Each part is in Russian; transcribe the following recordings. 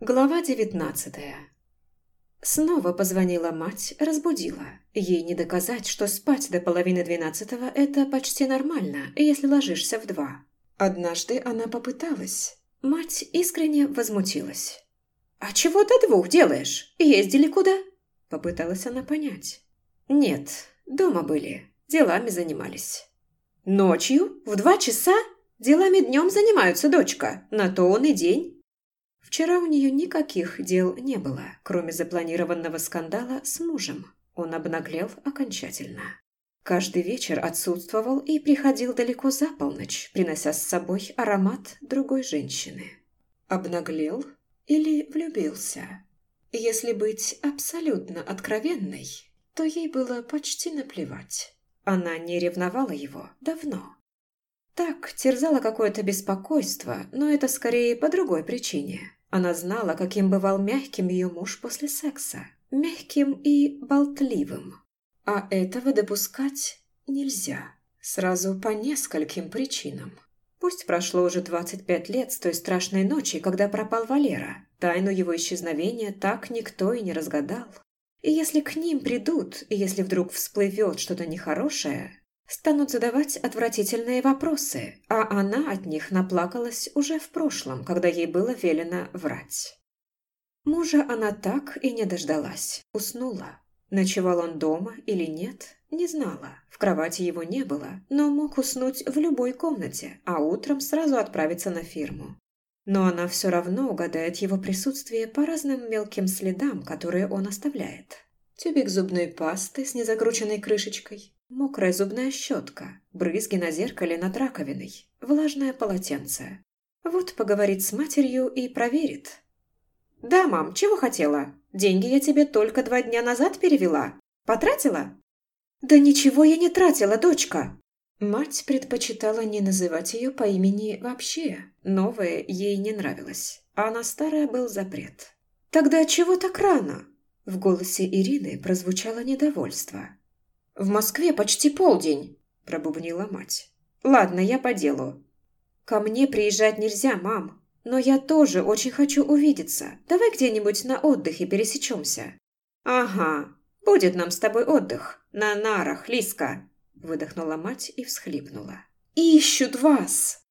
Глава девятнадцатая. Снова позвонила мать, разбудила. Ей не доказать, что спать до половины двенадцатого – это почти нормально, если ложишься в два. Однажды она попыталась. Мать искренне возмутилась. «А чего до двух делаешь? Ездили куда?» Попыталась она понять. «Нет, дома были, делами занимались». «Ночью? В два часа? Делами днем занимаются, дочка. На то он и день». Вчера у нее никаких дел не было, кроме запланированного скандала с мужем. Он обнаглел окончательно. Каждый вечер отсутствовал и приходил далеко за полночь, принося с собой аромат другой женщины. Обнаглел или влюбился? Если быть абсолютно откровенной, то ей было почти наплевать. Она не ревновала его давно. Так, терзало какое-то беспокойство, но это скорее по другой причине. Она знала, каким бывал мягким ее муж после секса. Мягким и болтливым. А этого допускать нельзя. Сразу по нескольким причинам. Пусть прошло уже 25 лет с той страшной ночи, когда пропал Валера. Тайну его исчезновения так никто и не разгадал. И если к ним придут, и если вдруг всплывет что-то нехорошее, станут задавать отвратительные вопросы, а она от них наплакалась уже в прошлом, когда ей было велено врать. Мужа она так и не дождалась, уснула. Ночевал он дома или нет, не знала. В кровати его не было, но мог уснуть в любой комнате, а утром сразу отправиться на фирму. Но она все равно угадает его присутствие по разным мелким следам, которые он оставляет. Тюбик зубной пасты с незакрученной крышечкой, Мокрая зубная щетка, брызги на зеркале над раковиной, влажное полотенце. Вот поговорит с матерью и проверит. «Да, мам, чего хотела? Деньги я тебе только два дня назад перевела. Потратила?» «Да ничего я не тратила, дочка!» Мать предпочитала не называть ее по имени вообще. Новое ей не нравилось, а на старое был запрет. «Тогда чего так рано?» В голосе Ирины прозвучало недовольство. «В Москве почти полдень», – пробубнила мать. «Ладно, я по делу». «Ко мне приезжать нельзя, мам. Но я тоже очень хочу увидеться. Давай где-нибудь на отдыхе пересечемся». «Ага, будет нам с тобой отдых. На нарах, Лиска», – выдохнула мать и всхлипнула. «Ищут вас!»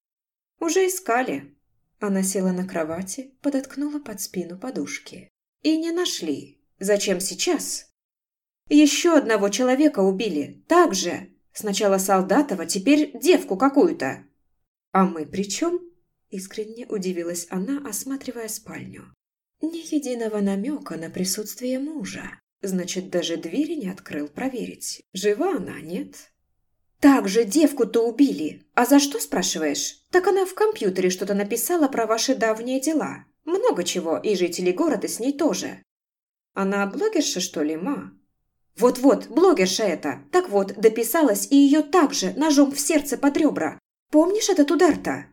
«Уже искали». Она села на кровати, подоткнула под спину подушки. «И не нашли. Зачем сейчас? Еще одного человека убили. Так же. Сначала Солдатова, теперь девку какую-то. А мы при чем? Искренне удивилась она, осматривая спальню. Ни единого намека на присутствие мужа. Значит, даже двери не открыл проверить. Жива она, нет? Так же девку-то убили. А за что, спрашиваешь? Так она в компьютере что-то написала про ваши давние дела. Много чего, и жители города с ней тоже. Она блогерша, что ли, ма? Вот-вот, блогерша эта. Так вот, дописалась и ее также ножом в сердце под ребра. Помнишь этот удар-то?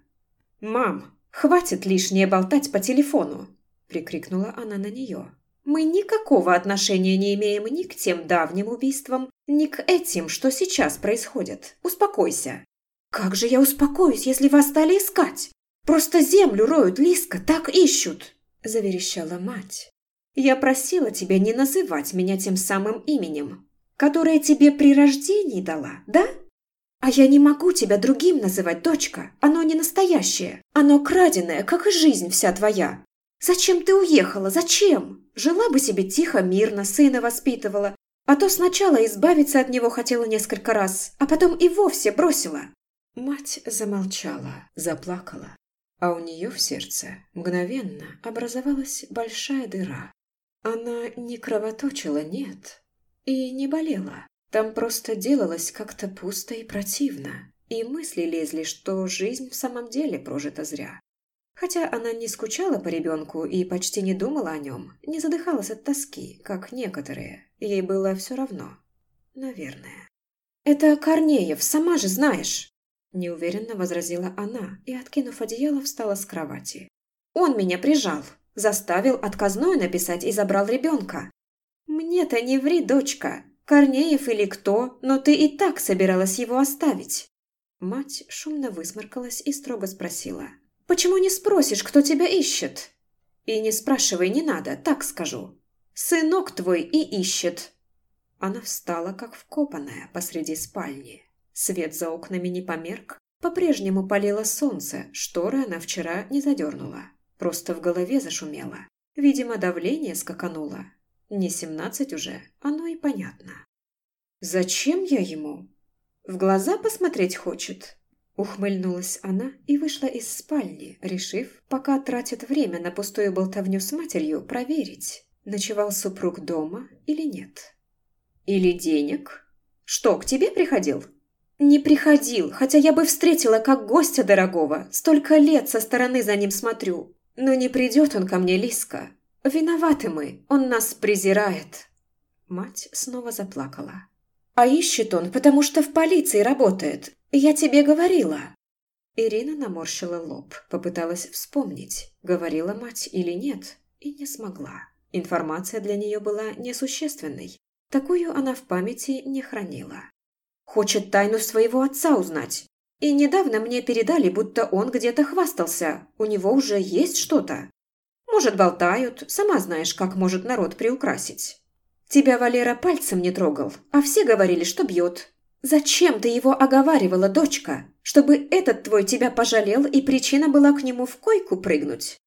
«Мам, хватит лишнее болтать по телефону!» – прикрикнула она на нее. «Мы никакого отношения не имеем ни к тем давним убийствам, ни к этим, что сейчас происходит. Успокойся!» «Как же я успокоюсь, если вас стали искать? Просто землю роют, Лиска, так ищут!» – заверещала мать. Я просила тебя не называть меня тем самым именем, которое тебе при рождении дала, да? А я не могу тебя другим называть, дочка. Оно не настоящее. Оно краденое, как и жизнь вся твоя. Зачем ты уехала? Зачем? Жила бы себе тихо, мирно, сына воспитывала. А то сначала избавиться от него хотела несколько раз, а потом и вовсе бросила. Мать замолчала, заплакала, а у нее в сердце мгновенно образовалась большая дыра. Она не кровоточила, нет. И не болела. Там просто делалось как-то пусто и противно. И мысли лезли, что жизнь в самом деле прожита зря. Хотя она не скучала по ребенку и почти не думала о нем, не задыхалась от тоски, как некоторые. Ей было все равно. Наверное. «Это Корнеев, сама же знаешь!» Неуверенно возразила она и, откинув одеяло, встала с кровати. «Он меня прижал!» Заставил отказную написать и забрал ребенка. «Мне-то не ври, дочка. Корнеев или кто, но ты и так собиралась его оставить». Мать шумно высморкалась и строго спросила. «Почему не спросишь, кто тебя ищет?» И не спрашивай, не надо, так скажу. Сынок твой и ищет». Она встала, как вкопанная, посреди спальни. Свет за окнами не померк, по-прежнему палило солнце, шторы она вчера не задернула. Просто в голове зашумело. Видимо, давление скакануло. Не семнадцать уже, оно и понятно. «Зачем я ему? В глаза посмотреть хочет?» Ухмыльнулась она и вышла из спальни, решив, пока тратит время на пустую болтовню с матерью, проверить, ночевал супруг дома или нет. «Или денег? Что, к тебе приходил?» «Не приходил, хотя я бы встретила как гостя дорогого. Столько лет со стороны за ним смотрю. Но не придет он ко мне, Лиска. Виноваты мы, он нас презирает». Мать снова заплакала. «А ищет он, потому что в полиции работает. Я тебе говорила». Ирина наморщила лоб, попыталась вспомнить, говорила мать или нет, и не смогла. Информация для нее была несущественной. Такую она в памяти не хранила. Хочет тайну своего отца узнать. И недавно мне передали, будто он где-то хвастался. У него уже есть что-то. Может, болтают, сама знаешь, как может народ приукрасить. Тебя Валера пальцем не трогал, а все говорили, что бьет. Зачем ты его оговаривала, дочка? Чтобы этот твой тебя пожалел, и причина была к нему в койку прыгнуть?»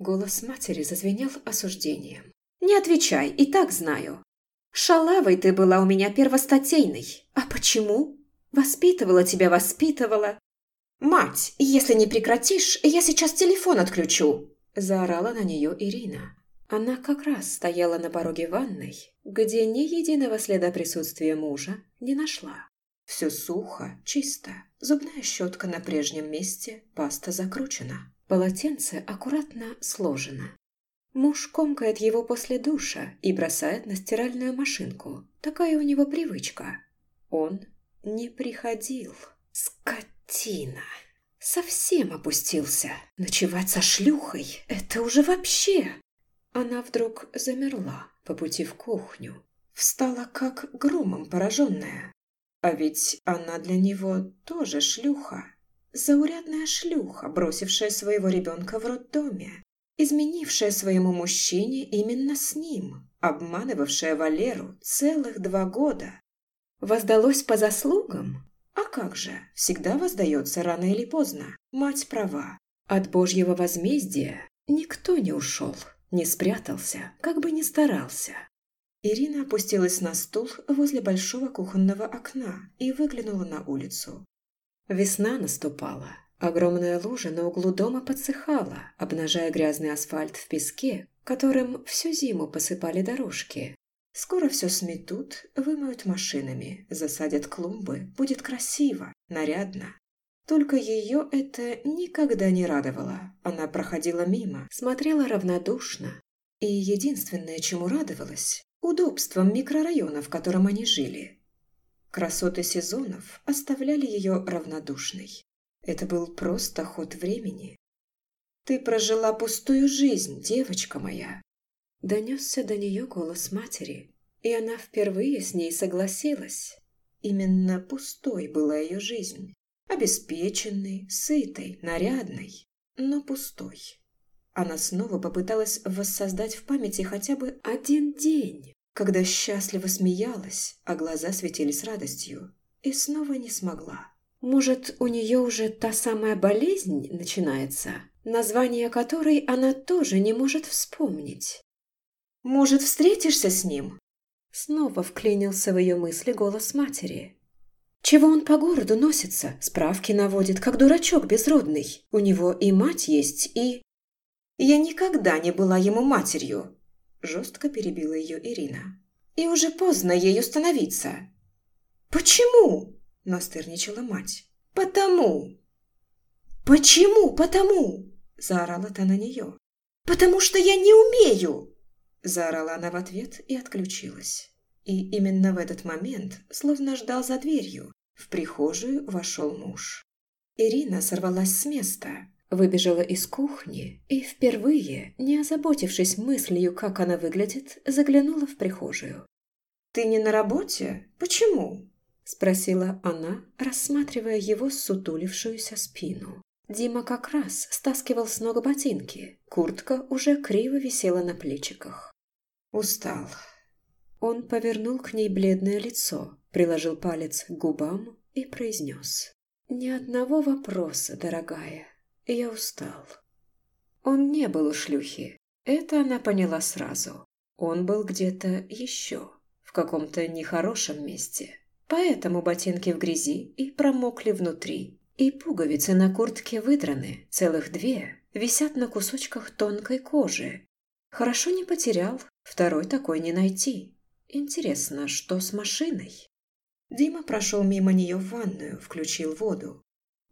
Голос матери зазвенел осуждением. «Не отвечай, и так знаю. Шалавой ты была у меня первостатейной. А почему? Воспитывала тебя, воспитывала. Мать, если не прекратишь, я сейчас телефон отключу. Заорала на нее Ирина. Она как раз стояла на пороге ванной, где ни единого следа присутствия мужа не нашла. Все сухо, чисто, зубная щетка на прежнем месте, паста закручена. Полотенце аккуратно сложено. Муж комкает его после душа и бросает на стиральную машинку. Такая у него привычка. Он не приходил. Скотина. Совсем опустился. Ночевать со шлюхой – это уже вообще... Она вдруг замерла по пути в кухню. Встала как громом пораженная. А ведь она для него тоже шлюха. Заурядная шлюха, бросившая своего ребенка в роддоме изменившая своему мужчине именно с ним, обманывавшая Валеру целых два года. Воздалось по заслугам? А как же, всегда воздается рано или поздно. Мать права. От божьего возмездия никто не ушел, не спрятался, как бы ни старался. Ирина опустилась на стул возле большого кухонного окна и выглянула на улицу. Весна наступала. Огромная лужа на углу дома подсыхала, обнажая грязный асфальт в песке, которым всю зиму посыпали дорожки. Скоро все сметут, вымоют машинами, засадят клумбы, будет красиво, нарядно. Только ее это никогда не радовало. Она проходила мимо, смотрела равнодушно. И единственное, чему радовалась – удобством микрорайона, в котором они жили. Красоты сезонов оставляли ее равнодушной. Это был просто ход времени. «Ты прожила пустую жизнь, девочка моя!» Донесся до нее голос матери, и она впервые с ней согласилась. Именно пустой была ее жизнь. Обеспеченной, сытой, нарядной, но пустой. Она снова попыталась воссоздать в памяти хотя бы один день, когда счастливо смеялась, а глаза светились радостью, и снова не смогла. Может, у нее уже та самая болезнь начинается, название которой она тоже не может вспомнить. «Может, встретишься с ним?» Снова вклинился в ее мысли голос матери. «Чего он по городу носится? Справки наводит, как дурачок безродный. У него и мать есть, и...» «Я никогда не была ему матерью!» Жестко перебила ее Ирина. «И уже поздно ею становиться!» «Почему?» – настырничала мать. «Потому!» «Почему потому?» – заорала та на нее. «Потому что я не умею!» Заорала она в ответ и отключилась. И именно в этот момент, словно ждал за дверью, в прихожую вошел муж. Ирина сорвалась с места, выбежала из кухни и впервые, не озаботившись мыслью, как она выглядит, заглянула в прихожую. «Ты не на работе? Почему?» – спросила она, рассматривая его сутулившуюся спину. Дима как раз стаскивал с ног ботинки. Куртка уже криво висела на плечиках. Устал. Он повернул к ней бледное лицо, приложил палец к губам и произнес. «Ни одного вопроса, дорогая. Я устал». Он не был у шлюхи. Это она поняла сразу. Он был где-то еще, в каком-то нехорошем месте. Поэтому ботинки в грязи и промокли внутри. И пуговицы на куртке выдраны, целых две, висят на кусочках тонкой кожи. Хорошо не потерял, второй такой не найти. Интересно, что с машиной? Дима прошел мимо нее в ванную, включил воду.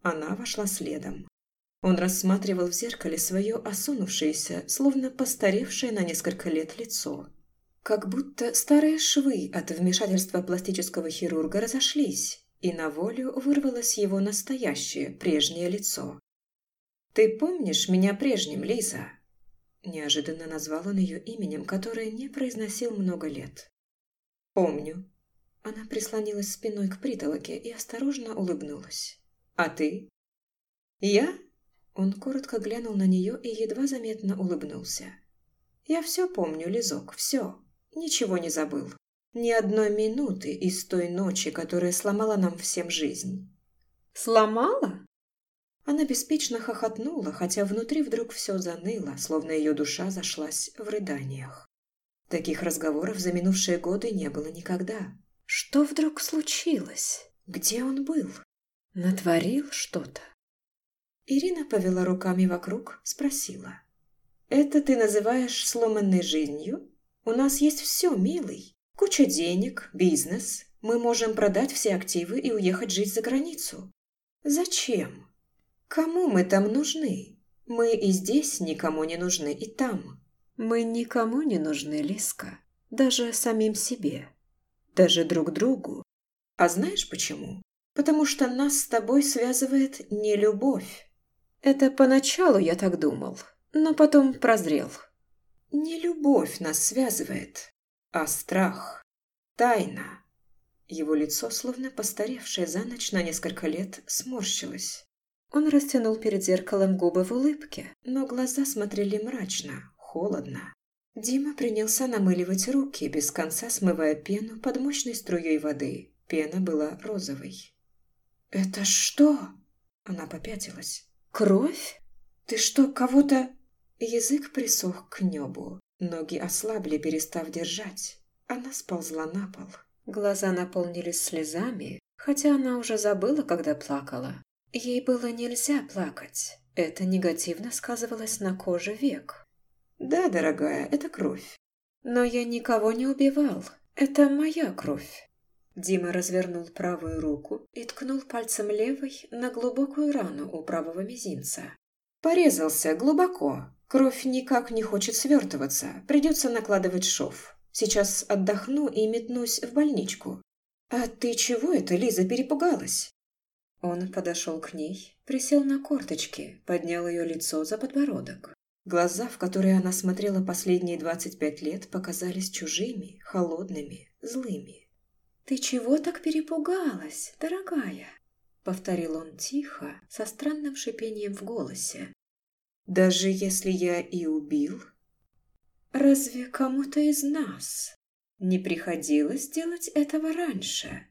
Она вошла следом. Он рассматривал в зеркале свое осунувшееся, словно постаревшее на несколько лет лицо. Как будто старые швы от вмешательства пластического хирурга разошлись, и на волю вырвалось его настоящее, прежнее лицо. «Ты помнишь меня прежним, Лиза?» Неожиданно назвал он ее именем, которое не произносил много лет. «Помню». Она прислонилась спиной к притолоке и осторожно улыбнулась. «А ты?» «Я?» Он коротко глянул на нее и едва заметно улыбнулся. «Я все помню, Лизок, все. Ничего не забыл. Ни одной минуты из той ночи, которая сломала нам всем жизнь». «Сломала?» Она беспечно хохотнула, хотя внутри вдруг все заныло, словно ее душа зашлась в рыданиях. Таких разговоров за минувшие годы не было никогда. Что вдруг случилось? Где он был? Натворил что-то? Ирина повела руками вокруг, спросила. «Это ты называешь сломанной жизнью? У нас есть все, милый. Куча денег, бизнес. Мы можем продать все активы и уехать жить за границу. Зачем? Кому мы там нужны? Мы и здесь никому не нужны, и там. Мы никому не нужны, Лиска. Даже самим себе. Даже друг другу. А знаешь почему? Потому что нас с тобой связывает не любовь. Это поначалу я так думал, но потом прозрел. Не любовь нас связывает, а страх. Тайна. Его лицо, словно постаревшее за ночь на несколько лет, сморщилось. Он растянул перед зеркалом губы в улыбке, но глаза смотрели мрачно, холодно. Дима принялся намыливать руки, без конца смывая пену под мощной струей воды. Пена была розовой. «Это что?» Она попятилась. «Кровь? Ты что, кого-то...» Язык присох к небу. Ноги ослабли, перестав держать. Она сползла на пол. Глаза наполнились слезами, хотя она уже забыла, когда плакала. Ей было нельзя плакать. Это негативно сказывалось на коже век. «Да, дорогая, это кровь. Но я никого не убивал. Это моя кровь». Дима развернул правую руку и ткнул пальцем левой на глубокую рану у правого мизинца. «Порезался глубоко. Кровь никак не хочет свертываться. Придется накладывать шов. Сейчас отдохну и метнусь в больничку». «А ты чего это, Лиза, перепугалась?» Он подошел к ней, присел на корточки, поднял ее лицо за подбородок. Глаза, в которые она смотрела последние двадцать пять лет, показались чужими, холодными, злыми. «Ты чего так перепугалась, дорогая?» — повторил он тихо, со странным шипением в голосе. «Даже если я и убил, разве кому-то из нас не приходилось делать этого раньше?»